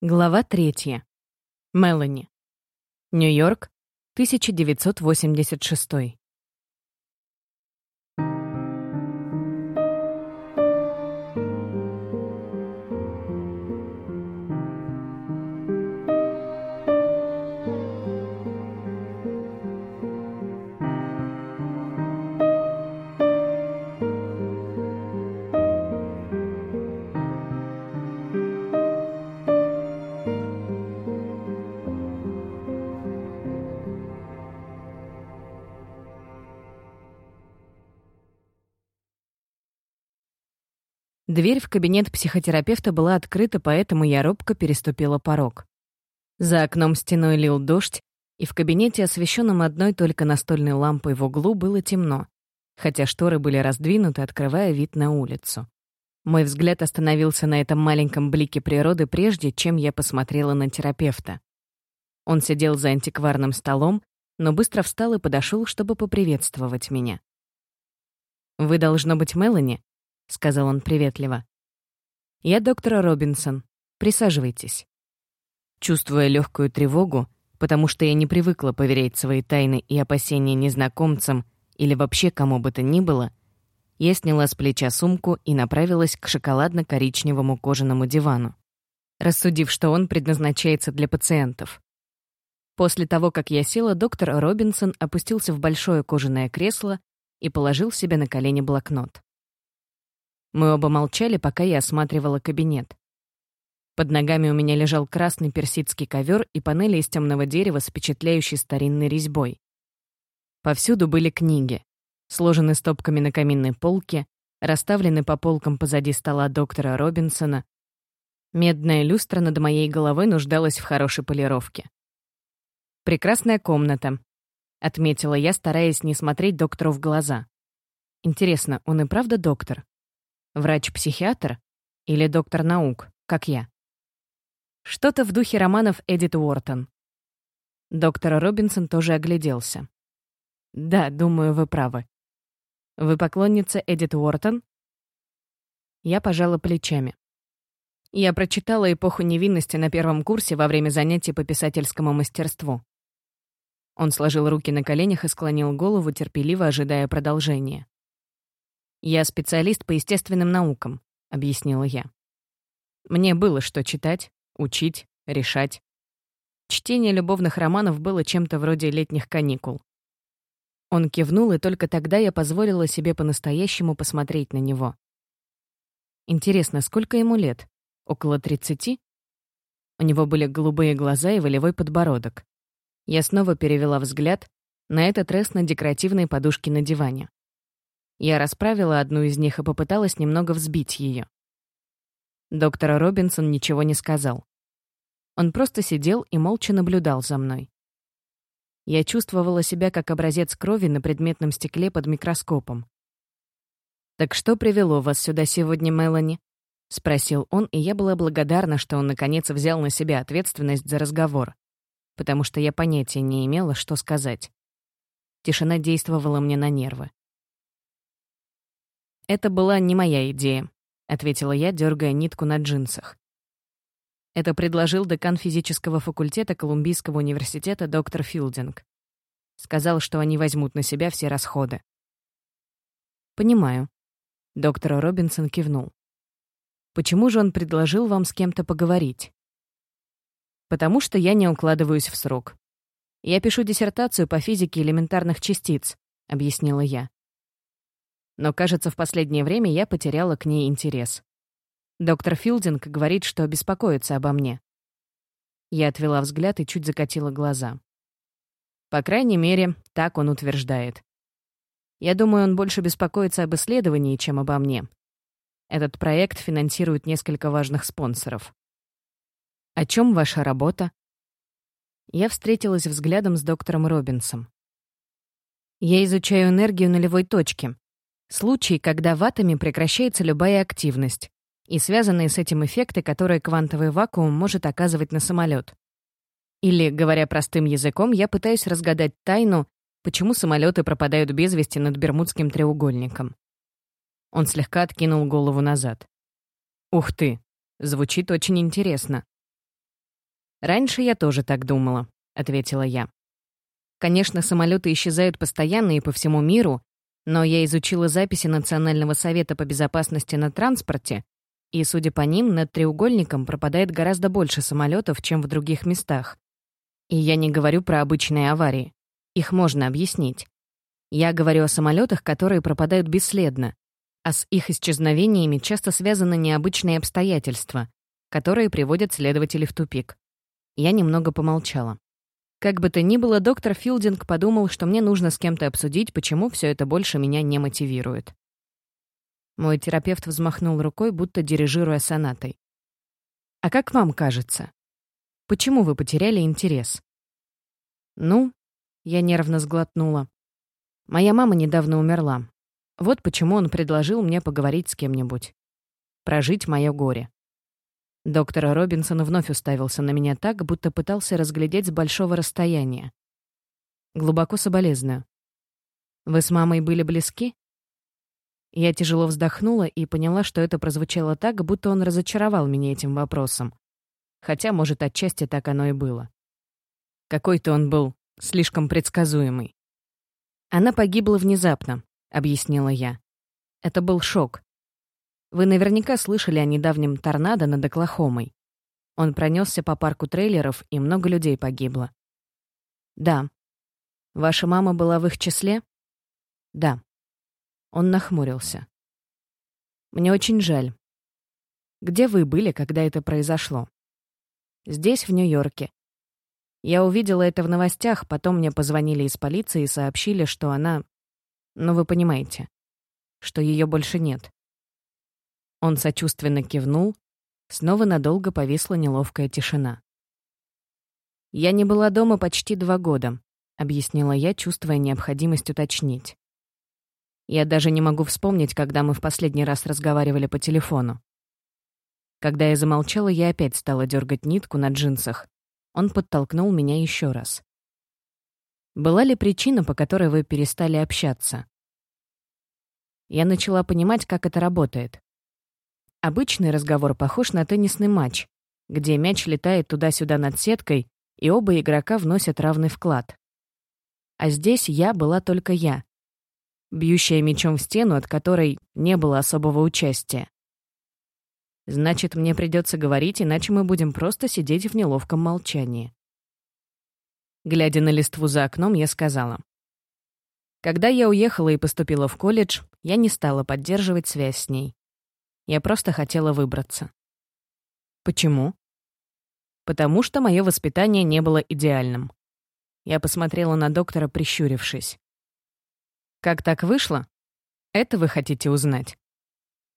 Глава третья. Мелани. Нью-Йорк, 1986. Дверь в кабинет психотерапевта была открыта, поэтому я робко переступила порог. За окном стеной лил дождь, и в кабинете, освещенном одной только настольной лампой в углу, было темно, хотя шторы были раздвинуты, открывая вид на улицу. Мой взгляд остановился на этом маленьком блике природы прежде, чем я посмотрела на терапевта. Он сидел за антикварным столом, но быстро встал и подошел, чтобы поприветствовать меня. «Вы, должно быть, Мелани?» — сказал он приветливо. «Я доктор Робинсон. Присаживайтесь». Чувствуя легкую тревогу, потому что я не привыкла поверять свои тайны и опасения незнакомцам или вообще кому бы то ни было, я сняла с плеча сумку и направилась к шоколадно-коричневому кожаному дивану, рассудив, что он предназначается для пациентов. После того, как я села, доктор Робинсон опустился в большое кожаное кресло и положил себе на колени блокнот. Мы оба молчали, пока я осматривала кабинет. Под ногами у меня лежал красный персидский ковер и панели из темного дерева с впечатляющей старинной резьбой. Повсюду были книги, сложены стопками на каминной полке, расставлены по полкам позади стола доктора Робинсона. Медная люстра над моей головой нуждалась в хорошей полировке. «Прекрасная комната», — отметила я, стараясь не смотреть доктору в глаза. «Интересно, он и правда доктор?» Врач-психиатр? Или доктор наук, как я? Что-то в духе романов Эдит Уортон. Доктор Робинсон тоже огляделся. «Да, думаю, вы правы. Вы поклонница Эдит Уортон?» Я пожала плечами. Я прочитала «Эпоху невинности» на первом курсе во время занятий по писательскому мастерству. Он сложил руки на коленях и склонил голову, терпеливо ожидая продолжения. «Я специалист по естественным наукам», — объяснила я. Мне было что читать, учить, решать. Чтение любовных романов было чем-то вроде летних каникул. Он кивнул, и только тогда я позволила себе по-настоящему посмотреть на него. Интересно, сколько ему лет? Около тридцати? У него были голубые глаза и волевой подбородок. Я снова перевела взгляд, на этот раз на декоративные подушки на диване. Я расправила одну из них и попыталась немного взбить ее. Доктор Робинсон ничего не сказал. Он просто сидел и молча наблюдал за мной. Я чувствовала себя как образец крови на предметном стекле под микроскопом. «Так что привело вас сюда сегодня, Мелани?» — спросил он, и я была благодарна, что он наконец взял на себя ответственность за разговор, потому что я понятия не имела, что сказать. Тишина действовала мне на нервы. «Это была не моя идея», — ответила я, дергая нитку на джинсах. Это предложил декан физического факультета Колумбийского университета доктор Филдинг. Сказал, что они возьмут на себя все расходы. «Понимаю». Доктор Робинсон кивнул. «Почему же он предложил вам с кем-то поговорить?» «Потому что я не укладываюсь в срок. Я пишу диссертацию по физике элементарных частиц», — объяснила я но, кажется, в последнее время я потеряла к ней интерес. Доктор Филдинг говорит, что беспокоится обо мне. Я отвела взгляд и чуть закатила глаза. По крайней мере, так он утверждает. Я думаю, он больше беспокоится об исследовании, чем обо мне. Этот проект финансирует несколько важных спонсоров. О чем ваша работа? Я встретилась взглядом с доктором Робинсом. Я изучаю энергию нулевой точки, Случай, когда в атоме прекращается любая активность и связанные с этим эффекты, которые квантовый вакуум может оказывать на самолет. Или, говоря простым языком, я пытаюсь разгадать тайну, почему самолеты пропадают без вести над Бермудским треугольником. Он слегка откинул голову назад. «Ух ты! Звучит очень интересно. «Раньше я тоже так думала», — ответила я. «Конечно, самолеты исчезают постоянно и по всему миру, но я изучила записи Национального совета по безопасности на транспорте, и, судя по ним, над треугольником пропадает гораздо больше самолетов, чем в других местах. И я не говорю про обычные аварии. Их можно объяснить. Я говорю о самолетах, которые пропадают бесследно, а с их исчезновениями часто связаны необычные обстоятельства, которые приводят следователей в тупик. Я немного помолчала. Как бы то ни было, доктор Филдинг подумал, что мне нужно с кем-то обсудить, почему все это больше меня не мотивирует. Мой терапевт взмахнул рукой, будто дирижируя сонатой. «А как вам кажется? Почему вы потеряли интерес?» «Ну», — я нервно сглотнула. «Моя мама недавно умерла. Вот почему он предложил мне поговорить с кем-нибудь. Прожить мое горе. Доктор Робинсон вновь уставился на меня так, будто пытался разглядеть с большого расстояния. Глубоко соболезную. «Вы с мамой были близки?» Я тяжело вздохнула и поняла, что это прозвучало так, будто он разочаровал меня этим вопросом. Хотя, может, отчасти так оно и было. Какой-то он был слишком предсказуемый. Она погибла внезапно, — объяснила я. Это был шок. Вы наверняка слышали о недавнем торнадо над Оклахомой. Он пронесся по парку трейлеров, и много людей погибло. Да. Ваша мама была в их числе? Да. Он нахмурился. Мне очень жаль. Где вы были, когда это произошло? Здесь, в Нью-Йорке. Я увидела это в новостях, потом мне позвонили из полиции и сообщили, что она но вы понимаете, что ее больше нет. Он сочувственно кивнул, снова надолго повисла неловкая тишина. «Я не была дома почти два года», — объяснила я, чувствуя необходимость уточнить. Я даже не могу вспомнить, когда мы в последний раз разговаривали по телефону. Когда я замолчала, я опять стала дергать нитку на джинсах. Он подтолкнул меня еще раз. Была ли причина, по которой вы перестали общаться? Я начала понимать, как это работает. Обычный разговор похож на теннисный матч, где мяч летает туда-сюда над сеткой, и оба игрока вносят равный вклад. А здесь я была только я, бьющая мячом в стену, от которой не было особого участия. Значит, мне придется говорить, иначе мы будем просто сидеть в неловком молчании. Глядя на листву за окном, я сказала. Когда я уехала и поступила в колледж, я не стала поддерживать связь с ней. Я просто хотела выбраться. Почему? Потому что мое воспитание не было идеальным. Я посмотрела на доктора, прищурившись. Как так вышло? Это вы хотите узнать?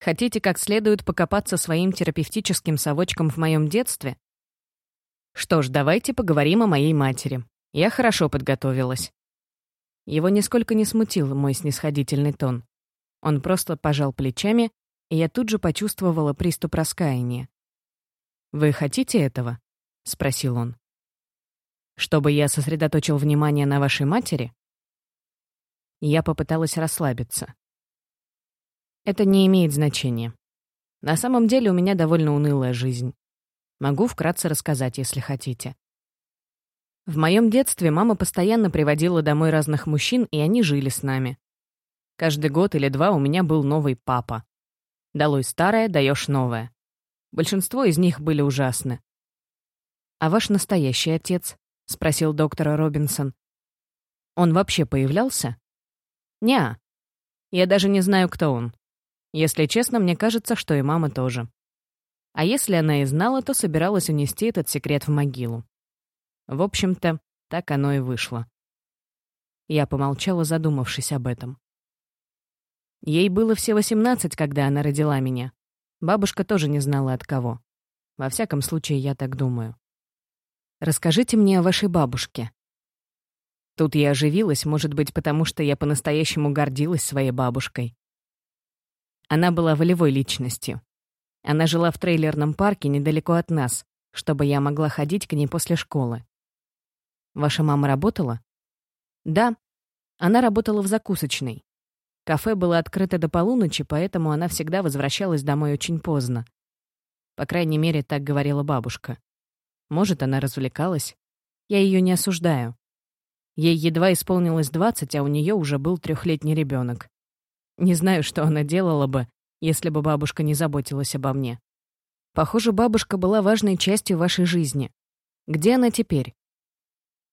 Хотите как следует покопаться своим терапевтическим совочком в моем детстве? Что ж, давайте поговорим о моей матери. Я хорошо подготовилась. Его нисколько не смутил мой снисходительный тон. Он просто пожал плечами, и я тут же почувствовала приступ раскаяния. «Вы хотите этого?» — спросил он. «Чтобы я сосредоточил внимание на вашей матери?» Я попыталась расслабиться. Это не имеет значения. На самом деле у меня довольно унылая жизнь. Могу вкратце рассказать, если хотите. В моем детстве мама постоянно приводила домой разных мужчин, и они жили с нами. Каждый год или два у меня был новый папа. Далось старое, даешь новое. Большинство из них были ужасны. «А ваш настоящий отец?» — спросил доктор Робинсон. «Он вообще появлялся?» «Неа. Я даже не знаю, кто он. Если честно, мне кажется, что и мама тоже. А если она и знала, то собиралась унести этот секрет в могилу. В общем-то, так оно и вышло. Я помолчала, задумавшись об этом. Ей было все восемнадцать, когда она родила меня. Бабушка тоже не знала от кого. Во всяком случае, я так думаю. Расскажите мне о вашей бабушке. Тут я оживилась, может быть, потому что я по-настоящему гордилась своей бабушкой. Она была волевой личностью. Она жила в трейлерном парке недалеко от нас, чтобы я могла ходить к ней после школы. Ваша мама работала? Да. Она работала в закусочной. Кафе было открыто до полуночи, поэтому она всегда возвращалась домой очень поздно. По крайней мере, так говорила бабушка. Может, она развлекалась. Я ее не осуждаю. Ей едва исполнилось 20, а у нее уже был трехлетний ребенок. Не знаю, что она делала бы, если бы бабушка не заботилась обо мне. Похоже, бабушка была важной частью вашей жизни. Где она теперь?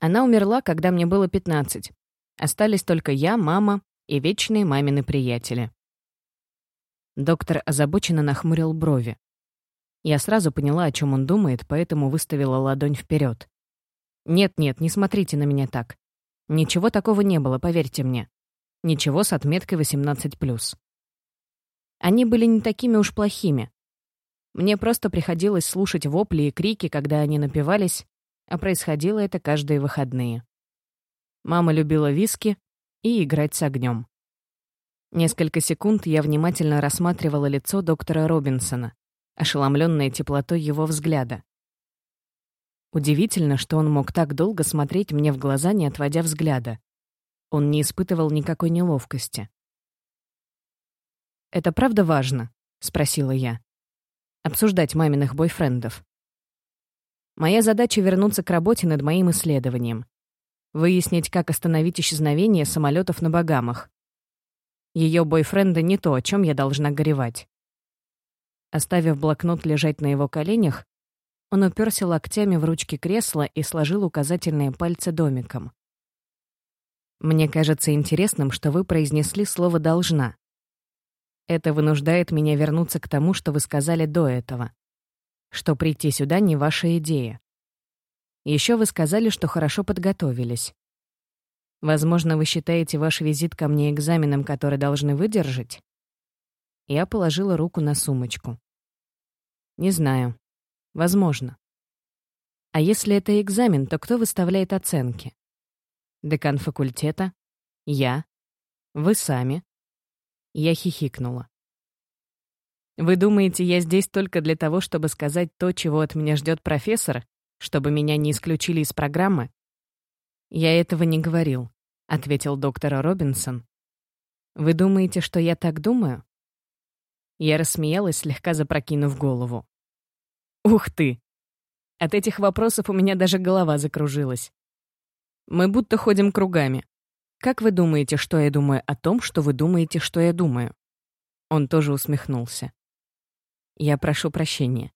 Она умерла, когда мне было 15. Остались только я, мама и вечные мамины приятели. Доктор озабоченно нахмурил брови. Я сразу поняла, о чем он думает, поэтому выставила ладонь вперед. «Нет-нет, не смотрите на меня так. Ничего такого не было, поверьте мне. Ничего с отметкой 18+. Они были не такими уж плохими. Мне просто приходилось слушать вопли и крики, когда они напивались, а происходило это каждые выходные. Мама любила виски и играть с огнем. Несколько секунд я внимательно рассматривала лицо доктора Робинсона, ошеломленное теплотой его взгляда. Удивительно, что он мог так долго смотреть мне в глаза, не отводя взгляда. Он не испытывал никакой неловкости. «Это правда важно?» — спросила я. «Обсуждать маминых бойфрендов». Моя задача — вернуться к работе над моим исследованием. Выяснить, как остановить исчезновение самолетов на Багамах. Ее бойфренда не то, о чем я должна горевать. Оставив блокнот лежать на его коленях, он уперся локтями в ручки кресла и сложил указательные пальцы домиком. «Мне кажется интересным, что вы произнесли слово «должна». Это вынуждает меня вернуться к тому, что вы сказали до этого. Что прийти сюда не ваша идея. Еще вы сказали, что хорошо подготовились. Возможно, вы считаете ваш визит ко мне экзаменом, который должны выдержать? Я положила руку на сумочку. Не знаю. Возможно. А если это экзамен, то кто выставляет оценки? Декан факультета? Я? Вы сами? Я хихикнула. Вы думаете, я здесь только для того, чтобы сказать то, чего от меня ждет профессор, чтобы меня не исключили из программы? Я этого не говорил, ответил доктор Робинсон. Вы думаете, что я так думаю? Я рассмеялась, слегка запрокинув голову. Ух ты! От этих вопросов у меня даже голова закружилась. Мы будто ходим кругами. Как вы думаете, что я думаю о том, что вы думаете, что я думаю? Он тоже усмехнулся. Я прошу прощения.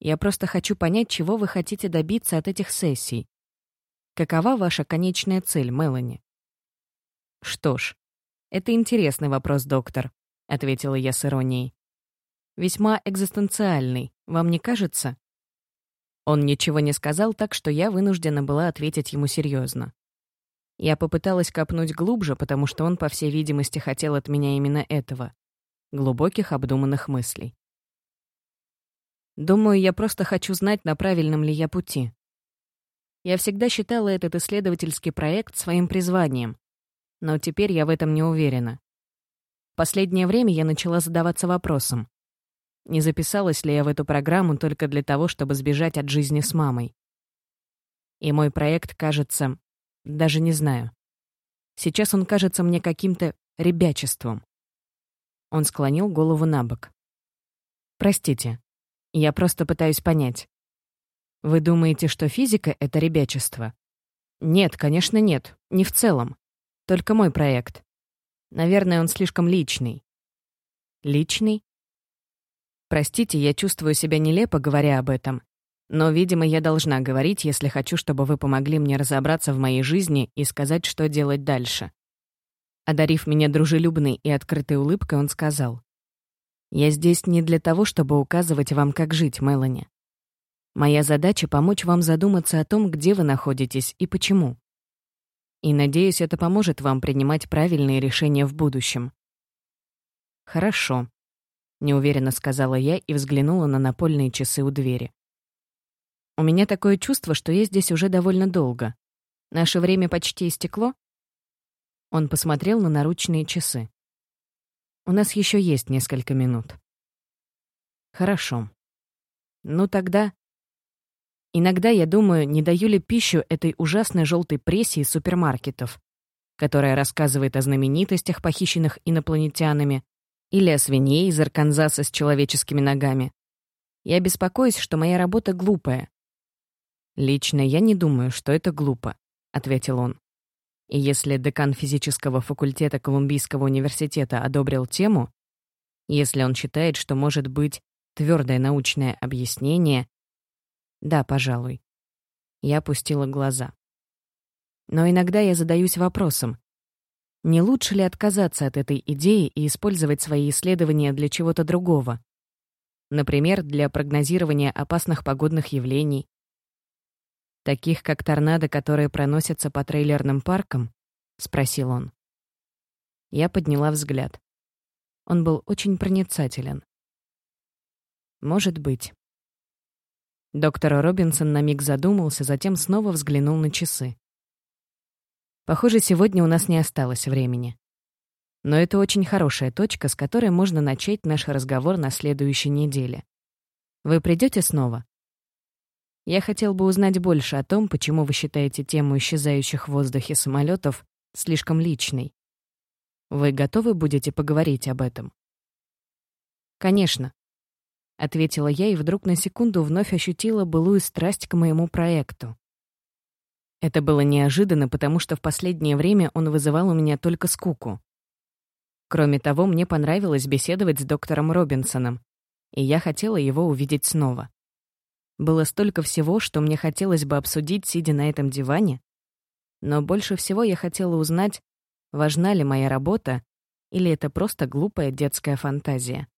Я просто хочу понять, чего вы хотите добиться от этих сессий. Какова ваша конечная цель, Мелани? Что ж, это интересный вопрос, доктор ответила я с иронией. Весьма экзистенциальный, вам не кажется? Он ничего не сказал, так что я вынуждена была ответить ему серьезно. Я попыталась копнуть глубже, потому что он, по всей видимости, хотел от меня именно этого — глубоких обдуманных мыслей. Думаю, я просто хочу знать, на правильном ли я пути. Я всегда считала этот исследовательский проект своим призванием, но теперь я в этом не уверена последнее время я начала задаваться вопросом, не записалась ли я в эту программу только для того, чтобы сбежать от жизни с мамой. И мой проект кажется... Даже не знаю. Сейчас он кажется мне каким-то ребячеством. Он склонил голову на бок. «Простите, я просто пытаюсь понять. Вы думаете, что физика — это ребячество?» «Нет, конечно, нет. Не в целом. Только мой проект. Наверное, он слишком личный. Личный? Простите, я чувствую себя нелепо, говоря об этом. Но, видимо, я должна говорить, если хочу, чтобы вы помогли мне разобраться в моей жизни и сказать, что делать дальше. Одарив меня дружелюбной и открытой улыбкой, он сказал. «Я здесь не для того, чтобы указывать вам, как жить, Мелани. Моя задача — помочь вам задуматься о том, где вы находитесь и почему. И надеюсь, это поможет вам принимать правильные решения в будущем. Хорошо, неуверенно сказала я и взглянула на напольные часы у двери. У меня такое чувство, что я здесь уже довольно долго. Наше время почти истекло. Он посмотрел на наручные часы. У нас еще есть несколько минут. Хорошо. Ну тогда Иногда я думаю, не даю ли пищу этой ужасной желтой прессе супермаркетов, которая рассказывает о знаменитостях, похищенных инопланетянами, или о свинье из Арканзаса с человеческими ногами. Я беспокоюсь, что моя работа глупая. «Лично я не думаю, что это глупо», — ответил он. И если декан физического факультета Колумбийского университета одобрил тему, если он считает, что может быть твердое научное объяснение, да, пожалуй. Я опустила глаза. Но иногда я задаюсь вопросом, не лучше ли отказаться от этой идеи и использовать свои исследования для чего-то другого? Например, для прогнозирования опасных погодных явлений, таких как торнадо, которые проносятся по трейлерным паркам?» — спросил он. Я подняла взгляд. Он был очень проницателен. «Может быть». Доктор Робинсон на миг задумался, затем снова взглянул на часы. Похоже, сегодня у нас не осталось времени. Но это очень хорошая точка, с которой можно начать наш разговор на следующей неделе. Вы придете снова? Я хотел бы узнать больше о том, почему вы считаете тему исчезающих в воздухе самолетов слишком личной. Вы готовы будете поговорить об этом? Конечно, ответила я и вдруг на секунду вновь ощутила былую страсть к моему проекту. Это было неожиданно, потому что в последнее время он вызывал у меня только скуку. Кроме того, мне понравилось беседовать с доктором Робинсоном, и я хотела его увидеть снова. Было столько всего, что мне хотелось бы обсудить, сидя на этом диване, но больше всего я хотела узнать, важна ли моя работа или это просто глупая детская фантазия.